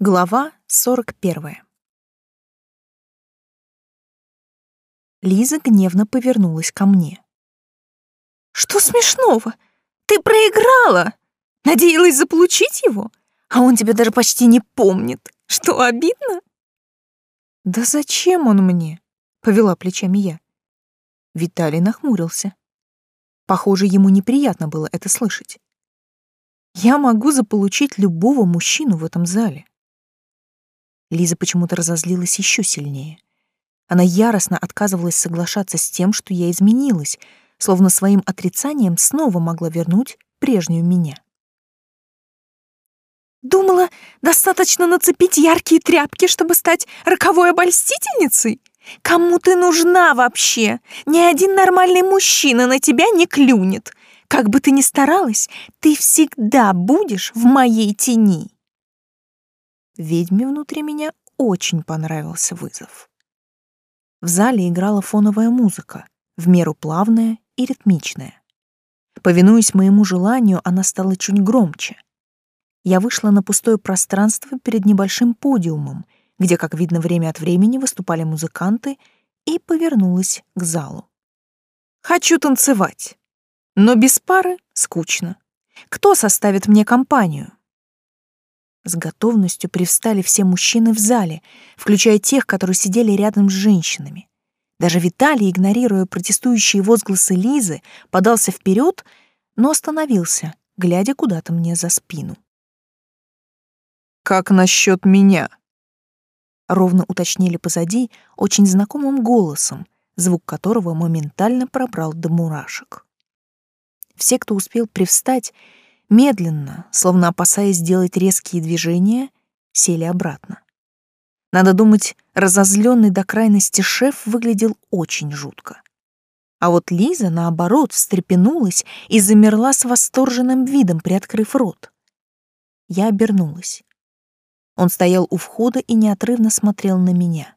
Глава 41. Лиза гневно повернулась ко мне. «Что смешного? Ты проиграла! Надеялась заполучить его? А он тебя даже почти не помнит. Что, обидно?» «Да зачем он мне?» — повела плечами я. Виталий нахмурился. Похоже, ему неприятно было это слышать. «Я могу заполучить любого мужчину в этом зале. Лиза почему-то разозлилась еще сильнее. Она яростно отказывалась соглашаться с тем, что я изменилась, словно своим отрицанием снова могла вернуть прежнюю меня. «Думала, достаточно нацепить яркие тряпки, чтобы стать роковой обольстительницей? Кому ты нужна вообще? Ни один нормальный мужчина на тебя не клюнет. Как бы ты ни старалась, ты всегда будешь в моей тени». Ведьме внутри меня очень понравился вызов. В зале играла фоновая музыка, в меру плавная и ритмичная. Повинуясь моему желанию, она стала чуть громче. Я вышла на пустое пространство перед небольшим подиумом, где, как видно, время от времени выступали музыканты, и повернулась к залу. «Хочу танцевать, но без пары скучно. Кто составит мне компанию?» С готовностью привстали все мужчины в зале, включая тех, которые сидели рядом с женщинами. Даже Виталий, игнорируя протестующие возгласы Лизы, подался вперед, но остановился, глядя куда-то мне за спину. «Как насчет меня?» Ровно уточнили позади очень знакомым голосом, звук которого моментально пробрал до мурашек. Все, кто успел привстать, Медленно, словно опасаясь сделать резкие движения, сели обратно. Надо думать, разозленный до крайности шеф выглядел очень жутко. А вот Лиза, наоборот, встрепенулась и замерла с восторженным видом, приоткрыв рот. Я обернулась. Он стоял у входа и неотрывно смотрел на меня.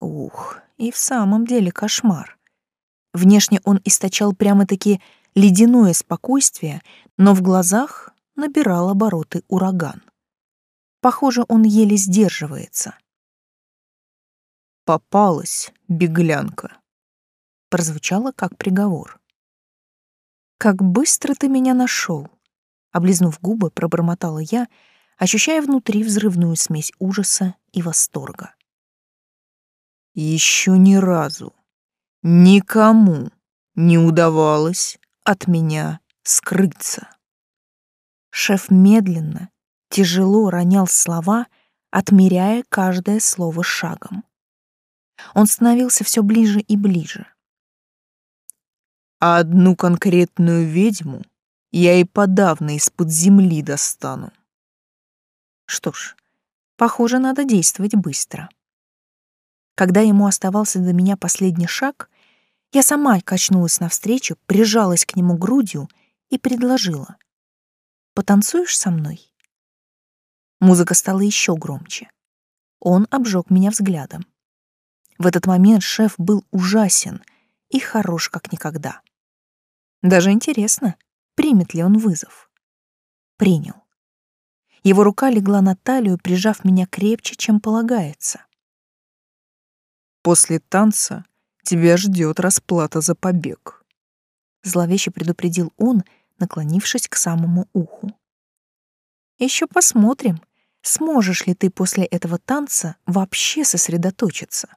Ух, и в самом деле кошмар. Внешне он источал прямо-таки ледяное спокойствие, но в глазах набирал обороты ураган. Похоже, он еле сдерживается. «Попалась, беглянка», — прозвучало как приговор. «Как быстро ты меня нашел!» Облизнув губы, пробормотала я, ощущая внутри взрывную смесь ужаса и восторга. Еще ни разу, никому не удавалось от меня скрыться. Шеф медленно, тяжело ронял слова, отмеряя каждое слово шагом. Он становился все ближе и ближе. А одну конкретную ведьму я и подавно из-под земли достану. Что ж, похоже, надо действовать быстро. Когда ему оставался до меня последний шаг, я сама качнулась навстречу, прижалась к нему грудью и предложила. «Потанцуешь со мной?» Музыка стала еще громче. Он обжег меня взглядом. В этот момент шеф был ужасен и хорош как никогда. Даже интересно, примет ли он вызов. Принял. Его рука легла на талию, прижав меня крепче, чем полагается. После танца тебя ждет расплата за побег. Зловеще предупредил он, наклонившись к самому уху. Еще посмотрим, сможешь ли ты после этого танца вообще сосредоточиться.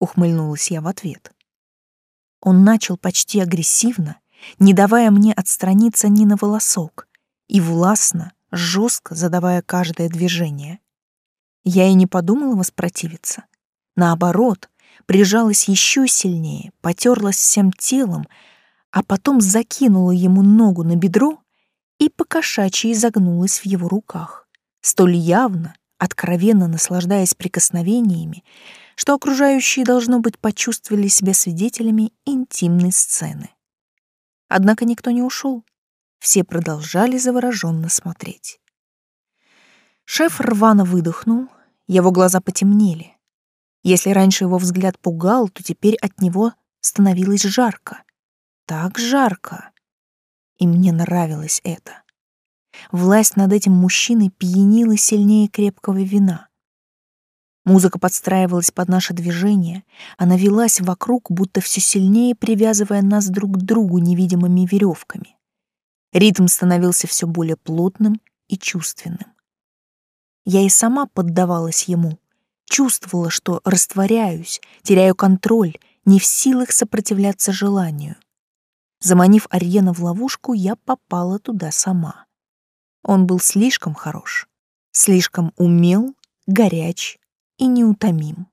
Ухмыльнулась я в ответ. Он начал почти агрессивно, не давая мне отстраниться ни на волосок, и властно, жестко задавая каждое движение. Я и не подумала воспротивиться. Наоборот, прижалась еще сильнее, потерлась всем телом, а потом закинула ему ногу на бедро и покошачьи изогнулась в его руках, столь явно, откровенно наслаждаясь прикосновениями, что окружающие, должно быть, почувствовали себя свидетелями интимной сцены. Однако никто не ушел, все продолжали завороженно смотреть. Шеф рвано выдохнул, его глаза потемнели. Если раньше его взгляд пугал, то теперь от него становилось жарко. Так жарко. И мне нравилось это. Власть над этим мужчиной пьянила сильнее крепкого вина. Музыка подстраивалась под наше движение, она велась вокруг, будто все сильнее привязывая нас друг к другу невидимыми веревками. Ритм становился все более плотным и чувственным. Я и сама поддавалась ему, чувствовала, что растворяюсь, теряю контроль, не в силах сопротивляться желанию. Заманив Ариена в ловушку, я попала туда сама. Он был слишком хорош, слишком умел, горяч и неутомим.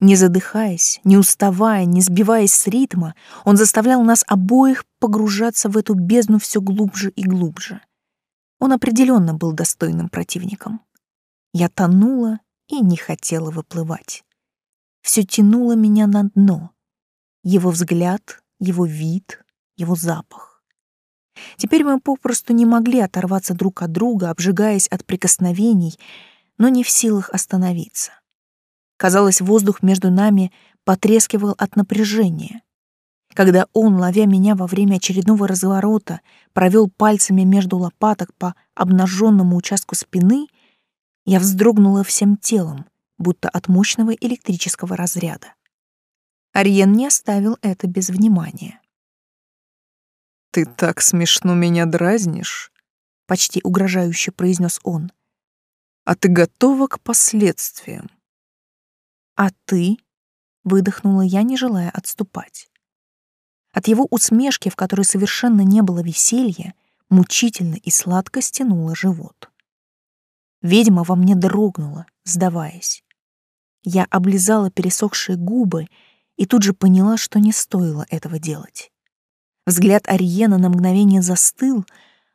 Не задыхаясь, не уставая, не сбиваясь с ритма, он заставлял нас обоих погружаться в эту бездну все глубже и глубже. Он определенно был достойным противником. Я тонула и не хотела выплывать. Все тянуло меня на дно. Его взгляд, его вид, его запах. Теперь мы попросту не могли оторваться друг от друга, обжигаясь от прикосновений, но не в силах остановиться. Казалось, воздух между нами потрескивал от напряжения. Когда он, ловя меня во время очередного разворота, провел пальцами между лопаток по обнаженному участку спины, я вздрогнула всем телом, будто от мощного электрического разряда. Ариен не оставил это без внимания. «Ты так смешно меня дразнишь», — почти угрожающе произнес он. «А ты готова к последствиям?» «А ты?» — выдохнула я, не желая отступать. От его усмешки, в которой совершенно не было веселья, мучительно и сладко стянуло живот. Ведьма во мне дрогнула, сдаваясь. Я облизала пересохшие губы и тут же поняла, что не стоило этого делать. Взгляд Ариена на мгновение застыл,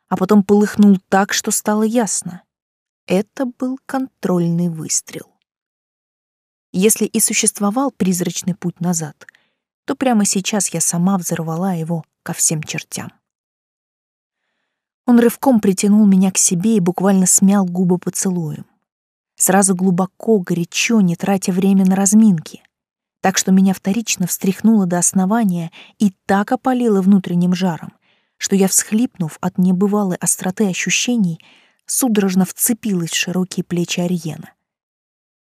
а потом полыхнул так, что стало ясно. Это был контрольный выстрел. Если и существовал призрачный путь назад, то прямо сейчас я сама взорвала его ко всем чертям. Он рывком притянул меня к себе и буквально смял губы поцелуем. Сразу глубоко, горячо, не тратя время на разминки. Так что меня вторично встряхнуло до основания и так опалило внутренним жаром, что я, всхлипнув от небывалой остроты ощущений, судорожно вцепилась в широкие плечи Ариена.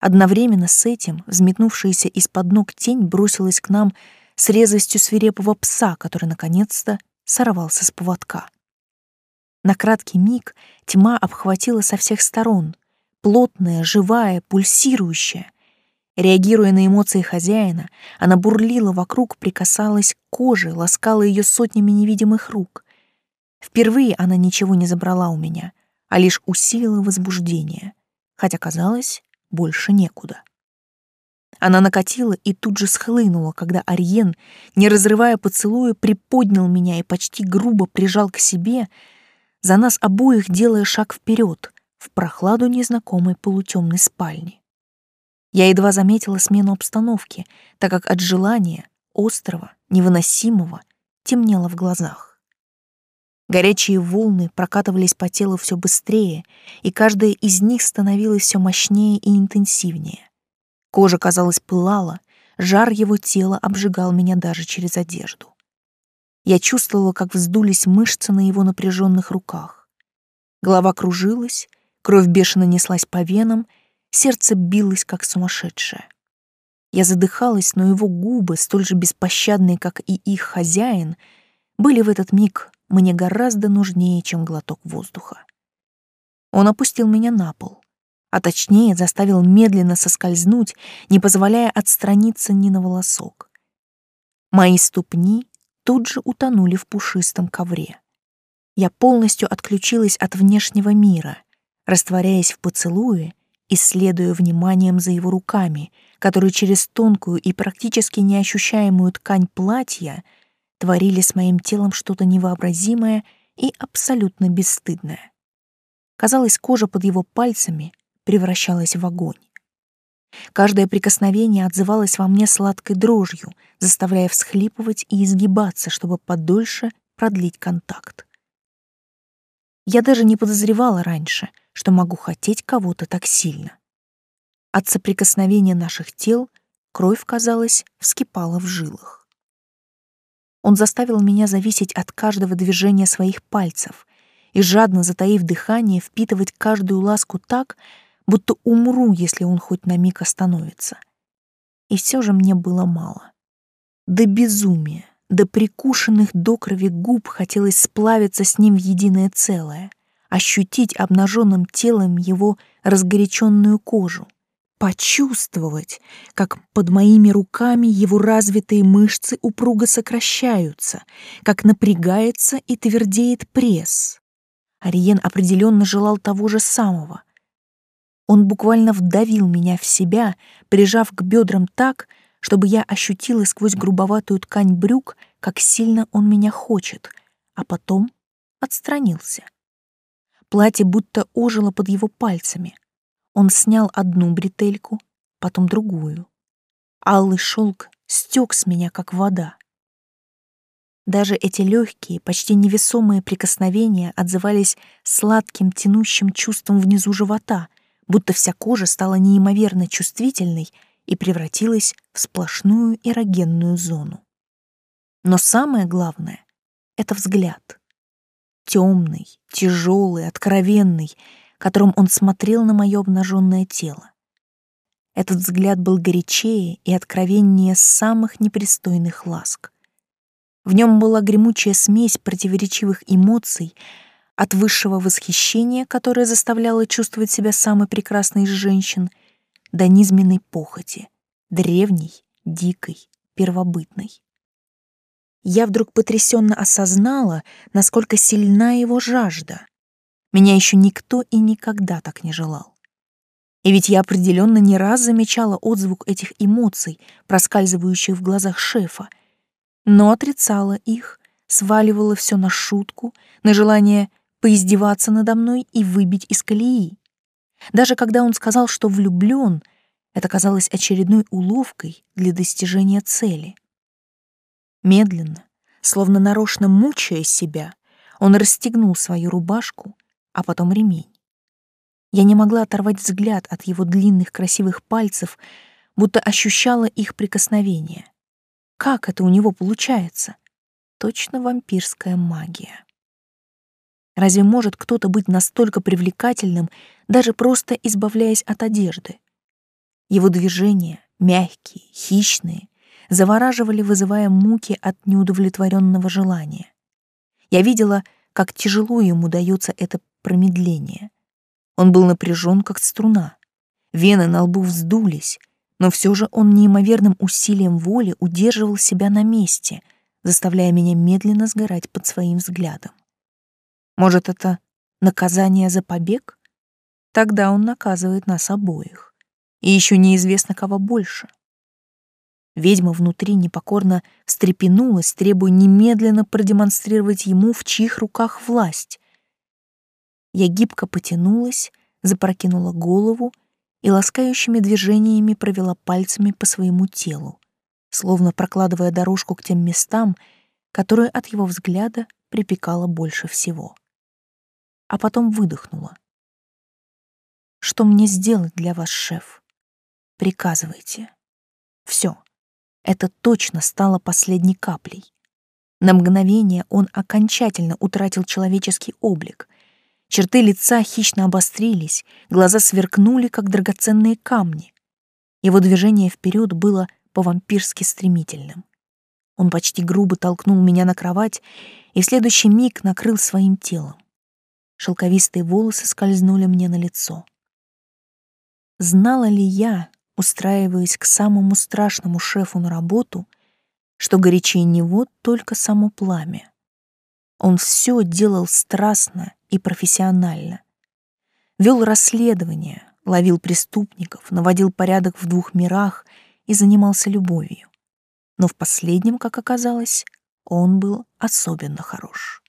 Одновременно с этим взметнувшаяся из-под ног тень бросилась к нам с резвостью свирепого пса, который наконец-то сорвался с поводка. На краткий миг тьма обхватила со всех сторон, плотная, живая, пульсирующая. Реагируя на эмоции хозяина, она бурлила вокруг, прикасалась к коже, ласкала ее сотнями невидимых рук. Впервые она ничего не забрала у меня, а лишь усилила возбуждение, хотя казалось, больше некуда. Она накатила и тут же схлынула, когда Ариен, не разрывая поцелуя, приподнял меня и почти грубо прижал к себе, за нас обоих делая шаг вперед в прохладу незнакомой полутемной спальни. Я едва заметила смену обстановки, так как от желания, острого, невыносимого, темнело в глазах. Горячие волны прокатывались по телу все быстрее, и каждая из них становилась все мощнее и интенсивнее. Кожа, казалось, пылала, жар его тела обжигал меня даже через одежду. Я чувствовала, как вздулись мышцы на его напряженных руках. Голова кружилась, кровь бешено неслась по венам, сердце билось, как сумасшедшее. Я задыхалась, но его губы, столь же беспощадные, как и их хозяин, были в этот миг мне гораздо нужнее, чем глоток воздуха. Он опустил меня на пол, а точнее заставил медленно соскользнуть, не позволяя отстраниться ни на волосок. Мои ступни тут же утонули в пушистом ковре. Я полностью отключилась от внешнего мира, растворяясь в поцелуе, исследуя вниманием за его руками, которые через тонкую и практически неощущаемую ткань платья творили с моим телом что-то невообразимое и абсолютно бесстыдное. Казалось, кожа под его пальцами превращалась в огонь. Каждое прикосновение отзывалось во мне сладкой дрожью, заставляя всхлипывать и изгибаться, чтобы подольше продлить контакт. Я даже не подозревала раньше, что могу хотеть кого-то так сильно. От соприкосновения наших тел кровь, казалось, вскипала в жилах. Он заставил меня зависеть от каждого движения своих пальцев, и, жадно затаив дыхание, впитывать каждую ласку так, будто умру, если он хоть на миг остановится. И все же мне было мало. До безумия, до прикушенных до крови губ хотелось сплавиться с ним в единое целое, ощутить обнаженным телом его разгоряченную кожу, почувствовать, как под моими руками его развитые мышцы упруго сокращаются, как напрягается и твердеет пресс. Ариен определенно желал того же самого. Он буквально вдавил меня в себя, прижав к бедрам так, чтобы я ощутила сквозь грубоватую ткань брюк, как сильно он меня хочет, а потом отстранился. Платье будто ожило под его пальцами. Он снял одну бретельку, потом другую. Алый шелк стек с меня, как вода. Даже эти легкие, почти невесомые прикосновения отзывались сладким, тянущим чувством внизу живота, будто вся кожа стала неимоверно чувствительной и превратилась в сплошную эрогенную зону. Но самое главное — это взгляд. Темный, тяжелый, откровенный, которым он смотрел на мое обнаженное тело. Этот взгляд был горячее и откровеннее самых непристойных ласк. В нем была гремучая смесь противоречивых эмоций от высшего восхищения, которое заставляло чувствовать себя самой прекрасной из женщин, до низменной похоти, древней, дикой, первобытной. Я вдруг потрясенно осознала, насколько сильна его жажда. Меня еще никто и никогда так не желал. И ведь я определенно не раз замечала отзвук этих эмоций, проскальзывающих в глазах шефа, но отрицала их, сваливала все на шутку, на желание поиздеваться надо мной и выбить из колеи. Даже когда он сказал, что влюблен, это казалось очередной уловкой для достижения цели. Медленно, словно нарочно мучая себя, он расстегнул свою рубашку, а потом ремень. Я не могла оторвать взгляд от его длинных красивых пальцев, будто ощущала их прикосновение. Как это у него получается? Точно вампирская магия. Разве может кто-то быть настолько привлекательным, даже просто избавляясь от одежды? Его движения, мягкие, хищные, завораживали, вызывая муки от неудовлетворенного желания. Я видела, как тяжело ему дается это промедление. Он был напряжен, как струна. Вены на лбу вздулись, но все же он неимоверным усилием воли удерживал себя на месте, заставляя меня медленно сгорать под своим взглядом. Может, это наказание за побег? Тогда он наказывает нас обоих. И еще неизвестно, кого больше. Ведьма внутри непокорно встрепенулась, требуя немедленно продемонстрировать ему, в чьих руках власть. Я гибко потянулась, запрокинула голову и ласкающими движениями провела пальцами по своему телу, словно прокладывая дорожку к тем местам, которые от его взгляда припекало больше всего. А потом выдохнула. «Что мне сделать для вас, шеф? Приказывайте. Все. Это точно стало последней каплей. На мгновение он окончательно утратил человеческий облик, Черты лица хищно обострились, глаза сверкнули, как драгоценные камни. Его движение вперед было по-вампирски стремительным. Он почти грубо толкнул меня на кровать и в следующий миг накрыл своим телом. Шелковистые волосы скользнули мне на лицо. Знала ли я, устраиваясь к самому страшному шефу на работу, что горячее него только само пламя? Он все делал страстно и профессионально. Вел расследование, ловил преступников, наводил порядок в двух мирах и занимался любовью. Но в последнем, как оказалось, он был особенно хорош.